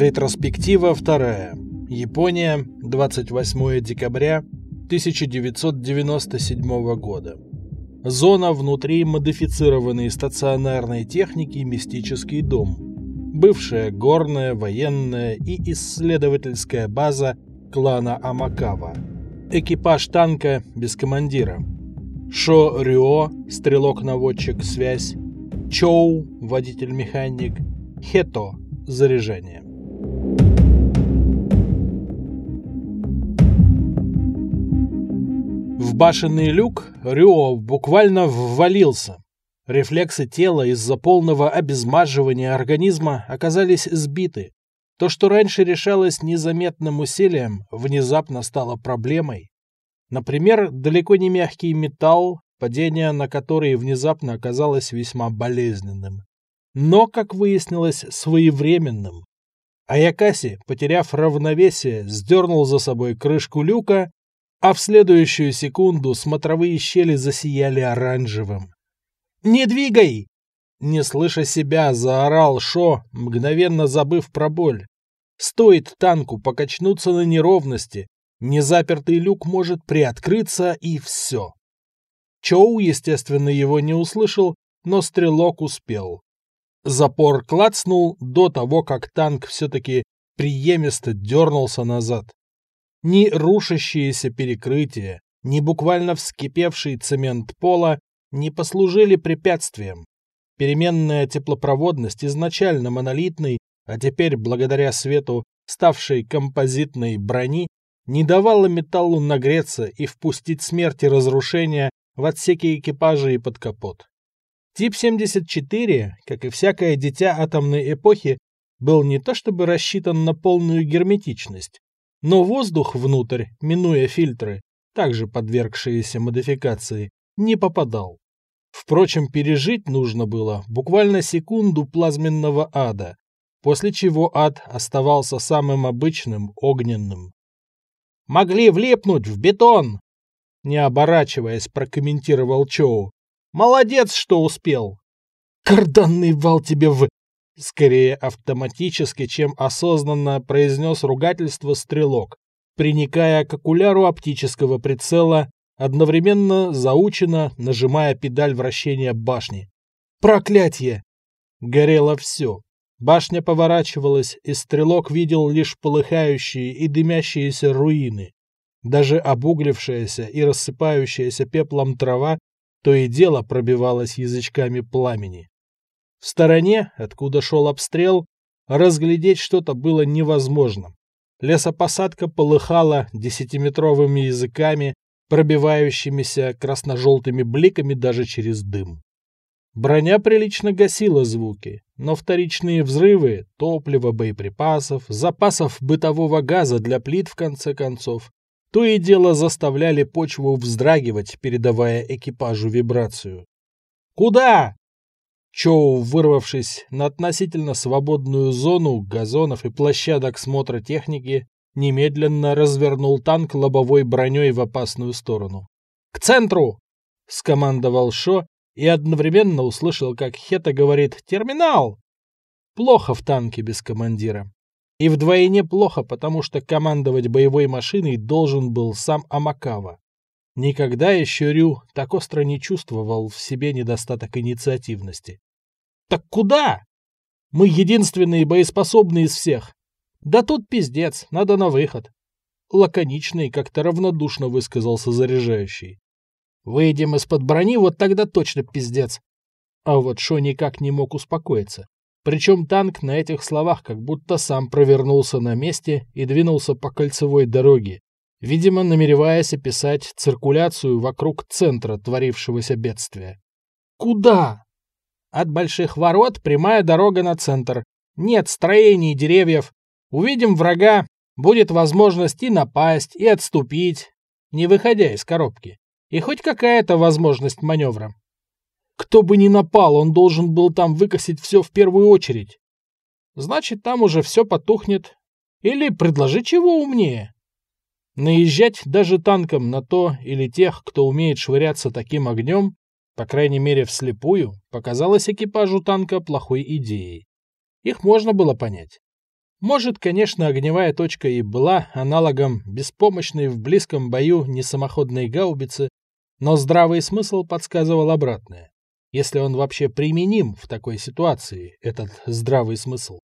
Ретроспектива вторая. Япония, 28 декабря 1997 года. Зона внутри модифицированной стационарной техники «Мистический дом». Бывшая горная, военная и исследовательская база клана Амакава. Экипаж танка без командира. Шо Рюо, стрелок-наводчик, связь. Чоу, водитель-механик. Хето, заряжение. В башенный люк Рюо буквально ввалился. Рефлексы тела из-за полного обезмаживания организма оказались сбиты. То, что раньше решалось незаметным усилием, внезапно стало проблемой. Например, далеко не мягкий металл, падение на который внезапно оказалось весьма болезненным. Но, как выяснилось, своевременным. Аякаси, потеряв равновесие, сдернул за собой крышку люка а в следующую секунду смотровые щели засияли оранжевым. «Не двигай!» Не слыша себя, заорал Шо, мгновенно забыв про боль. Стоит танку покачнуться на неровности, незапертый люк может приоткрыться и все. Чоу, естественно, его не услышал, но стрелок успел. Запор клацнул до того, как танк все-таки приемисто дернулся назад. Ни рушащиеся перекрытия, ни буквально вскипевший цемент пола не послужили препятствием. Переменная теплопроводность изначально монолитной, а теперь, благодаря свету, ставшей композитной брони, не давала металлу нагреться и впустить смерть и разрушение в отсеки экипажа и под капот. Тип 74, как и всякое дитя атомной эпохи, был не то чтобы рассчитан на полную герметичность, но воздух внутрь, минуя фильтры, также подвергшиеся модификации, не попадал. Впрочем, пережить нужно было буквально секунду плазменного ада, после чего ад оставался самым обычным, огненным. «Могли влипнуть в бетон!» Не оборачиваясь, прокомментировал Чоу. «Молодец, что успел!» «Карданный вал тебе в...» скорее автоматически, чем осознанно произнес ругательство стрелок, приникая к окуляру оптического прицела, одновременно заучено нажимая педаль вращения башни. «Проклятье!» Горело все. Башня поворачивалась, и стрелок видел лишь полыхающие и дымящиеся руины. Даже обуглившаяся и рассыпающаяся пеплом трава то и дело пробивалась язычками пламени. В стороне, откуда шел обстрел, разглядеть что-то было невозможно. Лесопосадка полыхала десятиметровыми языками, пробивающимися красно-желтыми бликами даже через дым. Броня прилично гасила звуки, но вторичные взрывы, топлива, боеприпасов, запасов бытового газа для плит, в конце концов, то и дело заставляли почву вздрагивать, передавая экипажу вибрацию. «Куда?» Чоу, вырвавшись на относительно свободную зону газонов и площадок смотра техники, немедленно развернул танк лобовой броней в опасную сторону. «К центру!» — скомандовал Шо и одновременно услышал, как Хета говорит «Терминал!». Плохо в танке без командира. И вдвойне плохо, потому что командовать боевой машиной должен был сам Амакава. Никогда еще Рю так остро не чувствовал в себе недостаток инициативности. «Так куда? Мы единственные боеспособные из всех. Да тут пиздец, надо на выход». Лаконичный как-то равнодушно высказался заряжающий. «Выйдем из-под брони, вот тогда точно пиздец». А вот Шо никак не мог успокоиться. Причем танк на этих словах как будто сам провернулся на месте и двинулся по кольцевой дороге, видимо, намереваясь описать циркуляцию вокруг центра творившегося бедствия. «Куда?» «От больших ворот прямая дорога на центр. Нет строений, деревьев. Увидим врага, будет возможность и напасть, и отступить, не выходя из коробки. И хоть какая-то возможность маневра. Кто бы ни напал, он должен был там выкосить все в первую очередь. Значит, там уже все потухнет. Или предложи чего умнее. Наезжать даже танком на то или тех, кто умеет швыряться таким огнем, по крайней мере вслепую, показалось экипажу танка плохой идеей. Их можно было понять. Может, конечно, огневая точка и была аналогом беспомощной в близком бою несамоходной гаубицы, но здравый смысл подсказывал обратное. Если он вообще применим в такой ситуации, этот здравый смысл.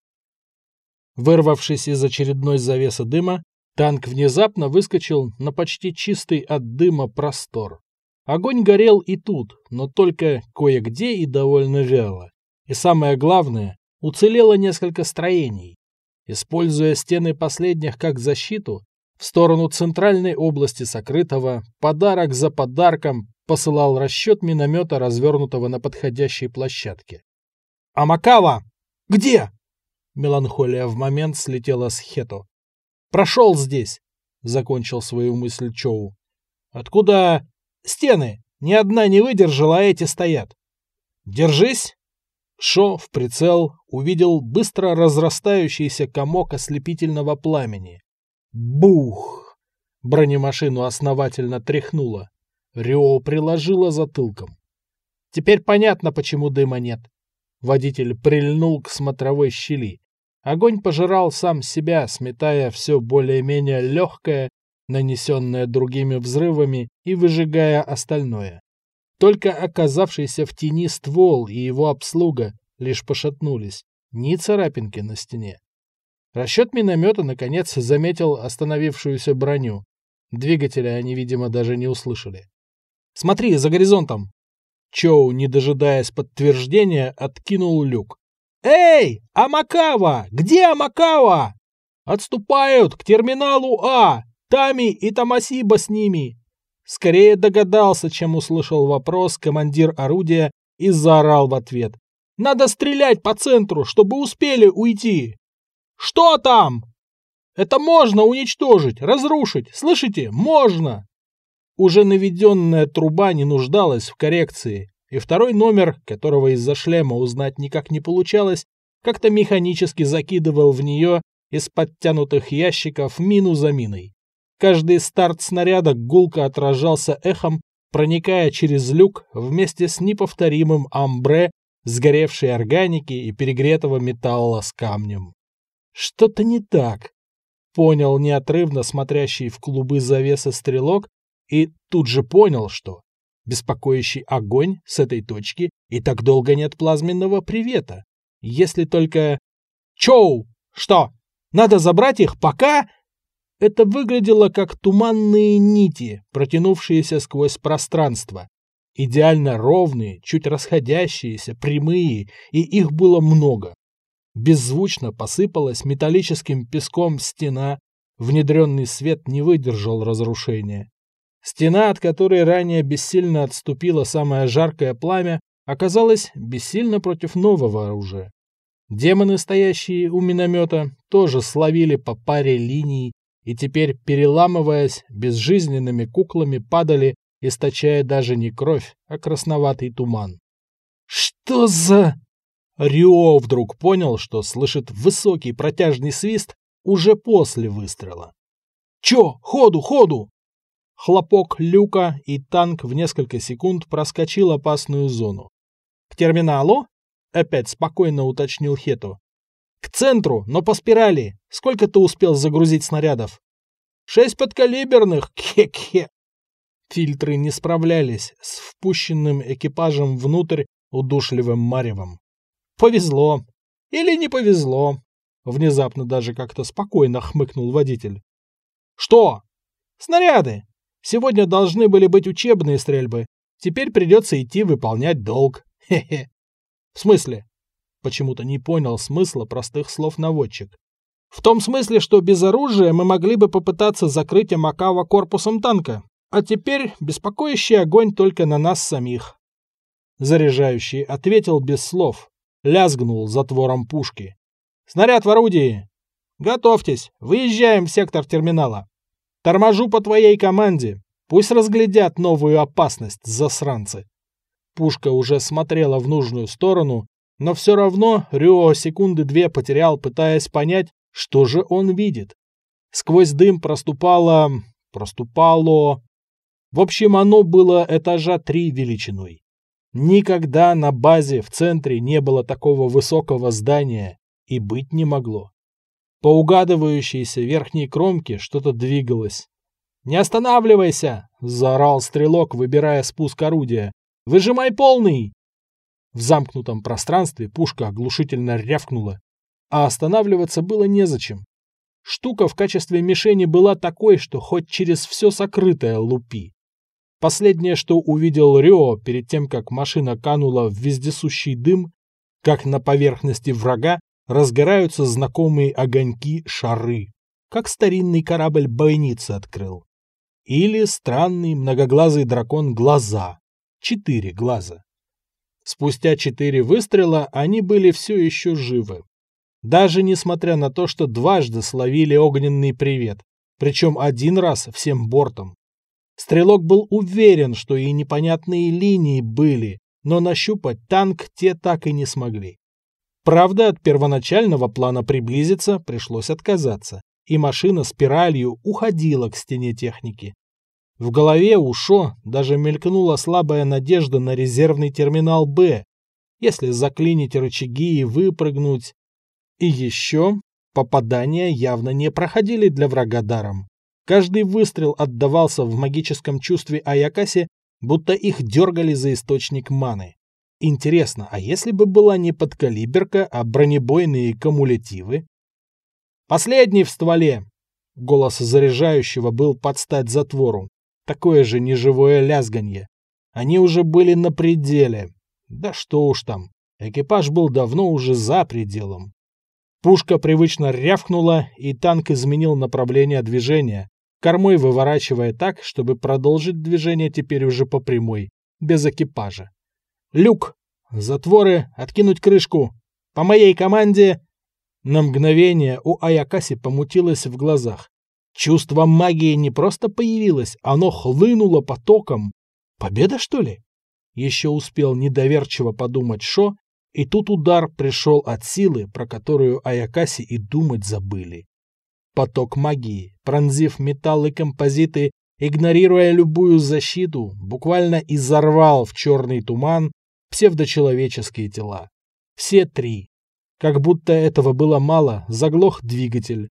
Вырвавшись из очередной завесы дыма, танк внезапно выскочил на почти чистый от дыма простор. Огонь горел и тут, но только кое-где и довольно вяло. И самое главное, уцелело несколько строений. Используя стены последних как защиту, в сторону центральной области сокрытого, подарок за подарком посылал расчет миномета, развернутого на подходящей площадке. «Амакава! Где?» Меланхолия в момент слетела с Хето. «Прошел здесь!» — закончил свою мысль Чоу. «Откуда...» «Стены! Ни одна не выдержала, а эти стоят!» «Держись!» Шо в прицел увидел быстро разрастающийся комок ослепительного пламени. Бух! Бронемашину основательно тряхнуло. Рио приложила затылком. Теперь понятно, почему дыма нет. Водитель прильнул к смотровой щели. Огонь пожирал сам себя, сметая все более-менее легкое, нанесенное другими взрывами, и выжигая остальное. Только оказавшийся в тени ствол и его обслуга лишь пошатнулись, ни царапинки на стене. Расчет миномета, наконец, заметил остановившуюся броню. Двигателя они, видимо, даже не услышали. «Смотри, за горизонтом!» Чоу, не дожидаясь подтверждения, откинул люк. «Эй, Амакава! Где Амакава?» «Отступают к терминалу А! Тами и Тамасиба с ними!» Скорее догадался, чем услышал вопрос командир орудия и заорал в ответ. «Надо стрелять по центру, чтобы успели уйти!» «Что там?» «Это можно уничтожить, разрушить, слышите? Можно!» Уже наведенная труба не нуждалась в коррекции, и второй номер, которого из-за шлема узнать никак не получалось, как-то механически закидывал в нее из подтянутых ящиков мину за миной. Каждый старт снаряда гулко отражался эхом, проникая через люк вместе с неповторимым амбре сгоревшей органики и перегретого металла с камнем. Что-то не так, понял неотрывно смотрящий в клубы завесы стрелок и тут же понял, что беспокоящий огонь с этой точки и так долго нет плазменного привета. Если только... Чоу! Что? Надо забрать их, пока... Это выглядело как туманные нити, протянувшиеся сквозь пространство. Идеально ровные, чуть расходящиеся, прямые, и их было много. Беззвучно посыпалась металлическим песком стена, внедренный свет не выдержал разрушения. Стена, от которой ранее бессильно отступило самое жаркое пламя, оказалась бессильна против нового оружия. Демоны, стоящие у миномета, тоже словили по паре линий и теперь, переламываясь, безжизненными куклами падали, источая даже не кровь, а красноватый туман. «Что за...» Рио вдруг понял, что слышит высокий протяжный свист уже после выстрела. «Чё? Ходу, ходу!» Хлопок люка, и танк в несколько секунд проскочил опасную зону. «К терминалу?» — опять спокойно уточнил Хету. «К центру, но по спирали. Сколько ты успел загрузить снарядов?» «Шесть подкалиберных! Кхе-кхе!» Фильтры не справлялись с впущенным экипажем внутрь удушливым маревом. Повезло. Или не повезло. Внезапно даже как-то спокойно хмыкнул водитель. Что? Снаряды. Сегодня должны были быть учебные стрельбы. Теперь придется идти выполнять долг. Хе-хе. В смысле? Почему-то не понял смысла простых слов наводчик. В том смысле, что без оружия мы могли бы попытаться закрыть Амакава корпусом танка. А теперь беспокоящий огонь только на нас самих. Заряжающий ответил без слов, лязгнул затвором пушки. «Снаряд в орудии! Готовьтесь, выезжаем в сектор терминала. Торможу по твоей команде. Пусть разглядят новую опасность, засранцы». Пушка уже смотрела в нужную сторону, но все равно Рюо секунды две потерял, пытаясь понять, что же он видит. Сквозь дым проступало... проступало... В общем, оно было этажа три величиной. Никогда на базе в центре не было такого высокого здания и быть не могло. По угадывающейся верхней кромке что-то двигалось. «Не останавливайся!» — заорал стрелок, выбирая спуск орудия. «Выжимай полный!» В замкнутом пространстве пушка оглушительно рявкнула, а останавливаться было незачем. Штука в качестве мишени была такой, что хоть через все сокрытое лупи. Последнее, что увидел Рио перед тем, как машина канула в вездесущий дым, как на поверхности врага разгораются знакомые огоньки-шары, как старинный корабль бойницы открыл. Или странный многоглазый дракон глаза, четыре глаза. Спустя четыре выстрела они были все еще живы. Даже несмотря на то, что дважды словили огненный привет, причем один раз всем бортом. Стрелок был уверен, что и непонятные линии были, но нащупать танк те так и не смогли. Правда, от первоначального плана приблизиться пришлось отказаться, и машина спиралью уходила к стене техники. В голове у Шо даже мелькнула слабая надежда на резервный терминал «Б», если заклинить рычаги и выпрыгнуть. И еще попадания явно не проходили для врага даром. Каждый выстрел отдавался в магическом чувстве Аякаси, будто их дергали за источник маны. Интересно, а если бы была не подкалиберка, а бронебойные кумулятивы? «Последний в стволе!» Голос заряжающего был под стать затвору. Такое же неживое лязганье. Они уже были на пределе. Да что уж там, экипаж был давно уже за пределом. Пушка привычно рявкнула, и танк изменил направление движения, кормой выворачивая так, чтобы продолжить движение теперь уже по прямой, без экипажа. «Люк! Затворы! Откинуть крышку! По моей команде!» На мгновение у Аякаси помутилось в глазах. Чувство магии не просто появилось, оно хлынуло потоком. Победа, что ли? Еще успел недоверчиво подумать Шо, и тут удар пришел от силы, про которую Аякаси и думать забыли. Поток магии, пронзив металл и композиты, игнорируя любую защиту, буквально изорвал в черный туман псевдочеловеческие тела. Все три. Как будто этого было мало, заглох двигатель.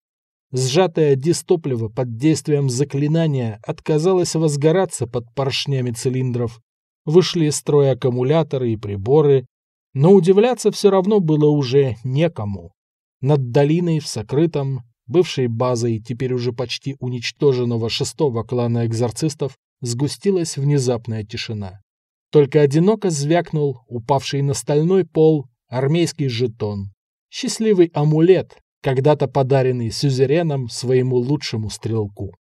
Сжатое дистопливо под действием заклинания отказалось возгораться под поршнями цилиндров. Вышли из строя аккумуляторы и приборы, но удивляться все равно было уже некому. Над долиной в сокрытом, бывшей базой теперь уже почти уничтоженного шестого клана экзорцистов, сгустилась внезапная тишина. Только одиноко звякнул упавший на стальной пол армейский жетон. Счастливый амулет, когда-то подаренный сюзереном своему лучшему стрелку.